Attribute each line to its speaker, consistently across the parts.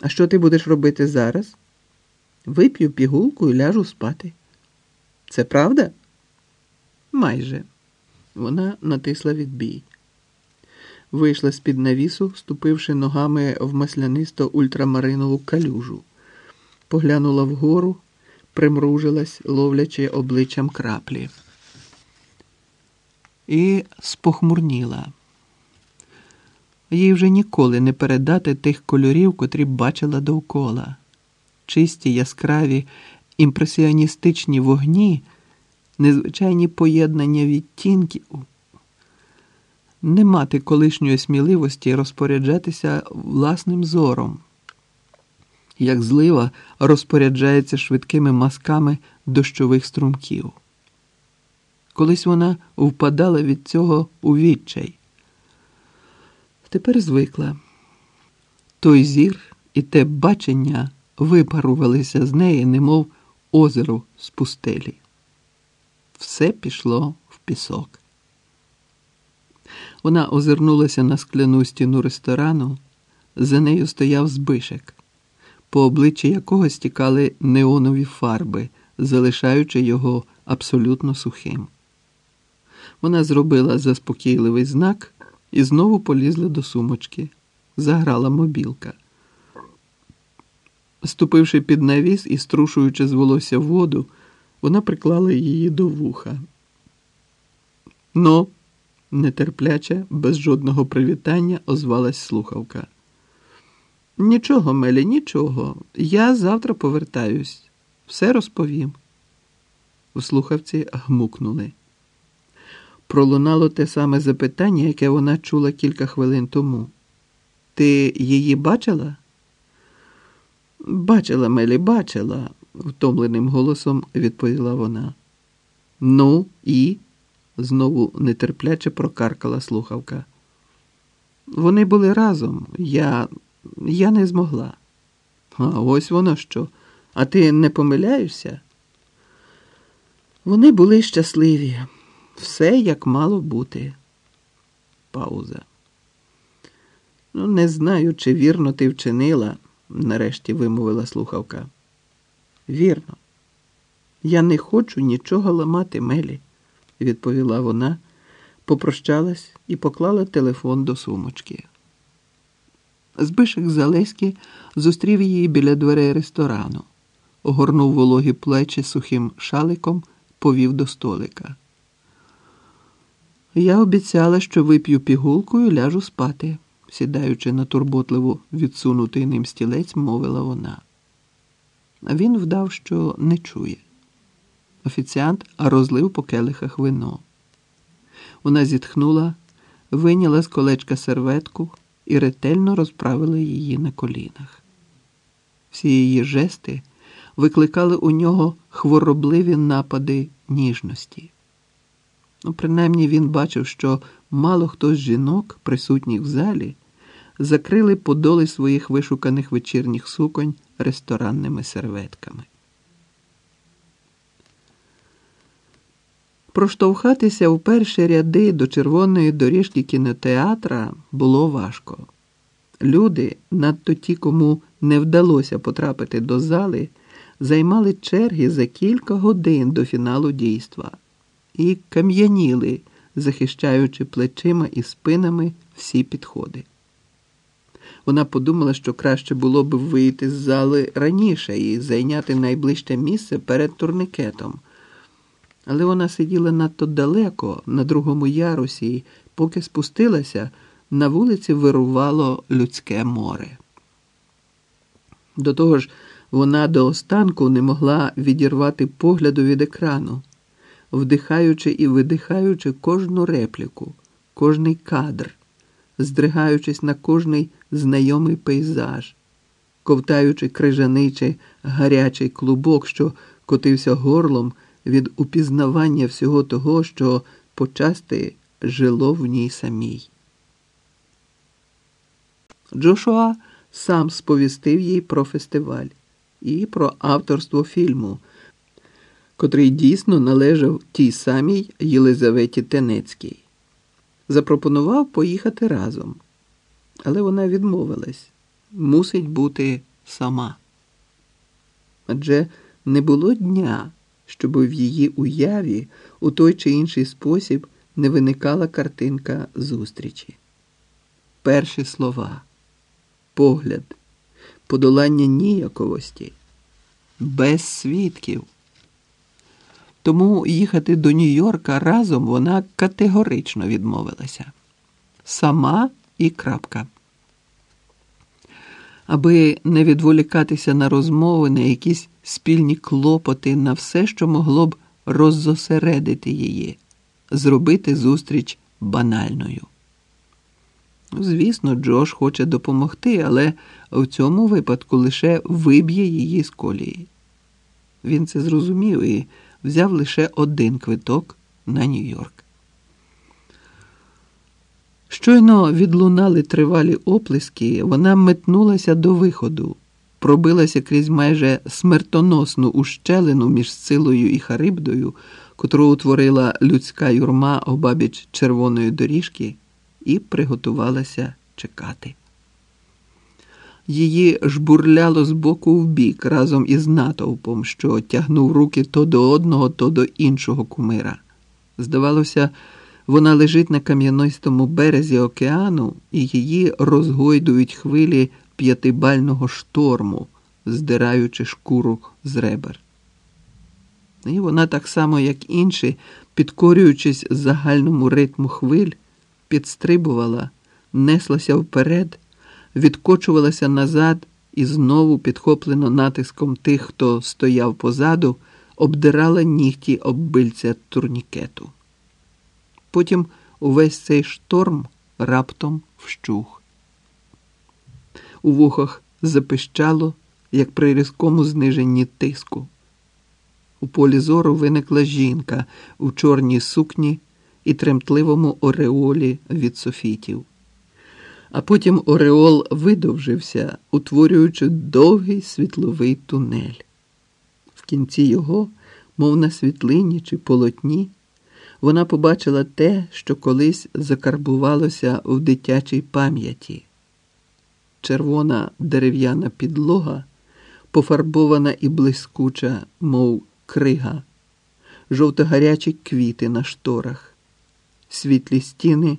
Speaker 1: А що ти будеш робити зараз? Вип'ю пігулку і ляжу спати. Це правда? Майже. Вона натисла відбій. Вийшла з-під навісу, ступивши ногами в маслянисто ультрамаринову калюжу, поглянула вгору, примружилась, ловлячи обличчям краплі. І спохмурніла. Їй вже ніколи не передати тих кольорів, котрі бачила довкола. Чисті, яскраві, імпресіоністичні вогні, незвичайні поєднання відтінків, не мати колишньої сміливості розпоряджатися власним зором, як злива розпоряджається швидкими мазками дощових струмків. Колись вона впадала від цього у відчай. Тепер звикла. Той зір і те бачення випарувалися з неї, немов озеро з пустелі. Все пішло в пісок. Вона озирнулася на скляну стіну ресторану, за нею стояв збишек, по обличчі якого стікали неонові фарби, залишаючи його абсолютно сухим. Вона зробила заспокійливий знак і знову полізла до сумочки. Заграла мобілка. Ступивши під навіс і струшуючи з волосся воду, вона приклала її до вуха. Ну, нетерпляче, без жодного привітання, озвалась слухавка. Нічого, Мелі, нічого. Я завтра повертаюсь. Все розповім. У слухавці гмукнули. Пролунало те саме запитання, яке вона чула кілька хвилин тому. Ти її бачила? Бачила, Мелі, бачила, втомленим голосом відповіла вона. Ну, і? знову нетерпляче прокаркала слухавка. Вони були разом. Я я не змогла. А ось воно що. А ти не помиляєшся? Вони були щасливі. Все як мало бути. Пауза. Ну, не знаю, чи вірно ти вчинила, нарешті вимовила слухавка. Вірно. Я не хочу нічого ламати Мелі, відповіла вона, попрощалась і поклала телефон до сумочки. Збишек Залеський зустрів її біля дверей ресторану, огорнув вологі плечі сухим шаликом, повів до столика. Я обіцяла, що вип'ю пігулку і ляжу спати, сідаючи на турботливо відсунутий ним стілець, мовила вона. Він вдав, що не чує. Офіціант розлив по келихах вино. Вона зітхнула, виняла з колечка серветку і ретельно розправила її на колінах. Всі її жести викликали у нього хворобливі напади ніжності. Ну, принаймні він бачив, що мало хто з жінок, присутніх в залі, закрили подоли своїх вишуканих вечірніх суконь ресторанними серветками. Проштовхатися в перші ряди до червоної доріжки кінотеатра було важко. Люди, надто ті, кому не вдалося потрапити до зали, займали черги за кілька годин до фіналу дійства і кам'яніли, захищаючи плечима і спинами всі підходи. Вона подумала, що краще було б вийти з зали раніше і зайняти найближче місце перед турникетом. Але вона сиділа надто далеко, на другому ярусі, і поки спустилася, на вулиці вирувало людське море. До того ж, вона до останку не могла відірвати погляду від екрану вдихаючи і видихаючи кожну репліку, кожний кадр, здригаючись на кожний знайомий пейзаж, ковтаючи крижаний чи гарячий клубок, що котився горлом від упізнавання всього того, що почасти жило в ній самій. Джошуа сам сповістив їй про фестиваль і про авторство фільму котрий дійсно належав тій самій Єлизаветі Тенецькій. Запропонував поїхати разом, але вона відмовилась мусить бути сама. Адже не було дня, щоб в її уяві у той чи інший спосіб не виникала картинка зустрічі. Перші слова, погляд, подолання ніяковості, без свідків. Тому їхати до Нью-Йорка разом вона категорично відмовилася. Сама і крапка. Аби не відволікатися на розмови, на якісь спільні клопоти, на все, що могло б роззосередити її, зробити зустріч банальною. Звісно, Джош хоче допомогти, але в цьому випадку лише виб'є її з колії. Він це зрозумів і взяв лише один квиток на Нью-Йорк. Щойно відлунали тривалі оплески, вона метнулася до виходу, пробилася крізь майже смертоносну ущелину між силою і Харибдою, котру утворила людська юрма обабіч червоної доріжки, і приготувалася чекати. Її жбурляло з боку в бік разом із натовпом, що тягнув руки то до одного, то до іншого кумира. Здавалося, вона лежить на кам'янистому березі океану, і її розгойдують хвилі п'ятибального шторму, здираючи шкуру з ребер. І вона так само, як інші, підкорюючись загальному ритму хвиль, підстрибувала, неслася вперед відкочувалася назад і знову, підхоплено натиском тих, хто стояв позаду, обдирала нігті оббильця турнікету. Потім увесь цей шторм раптом вщух. У вухах запищало, як при різкому зниженні тиску. У полі зору виникла жінка у чорній сукні і тремтливому ореолі від софітів а потім Ореол видовжився, утворюючи довгий світловий тунель. В кінці його, мов на світлині чи полотні, вона побачила те, що колись закарбувалося в дитячій пам'яті. Червона дерев'яна підлога, пофарбована і блискуча, мов крига, жовто-гарячі квіти на шторах, світлі стіни.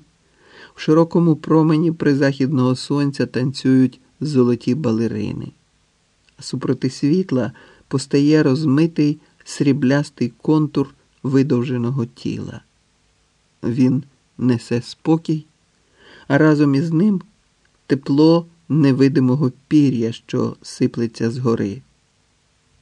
Speaker 1: Широкому промені призахідного сонця танцюють золоті балерини, супроти світла постає розмитий сріблястий контур видовженого тіла. Він несе спокій, а разом із ним тепло невидимого пір'я, що сиплеться згори.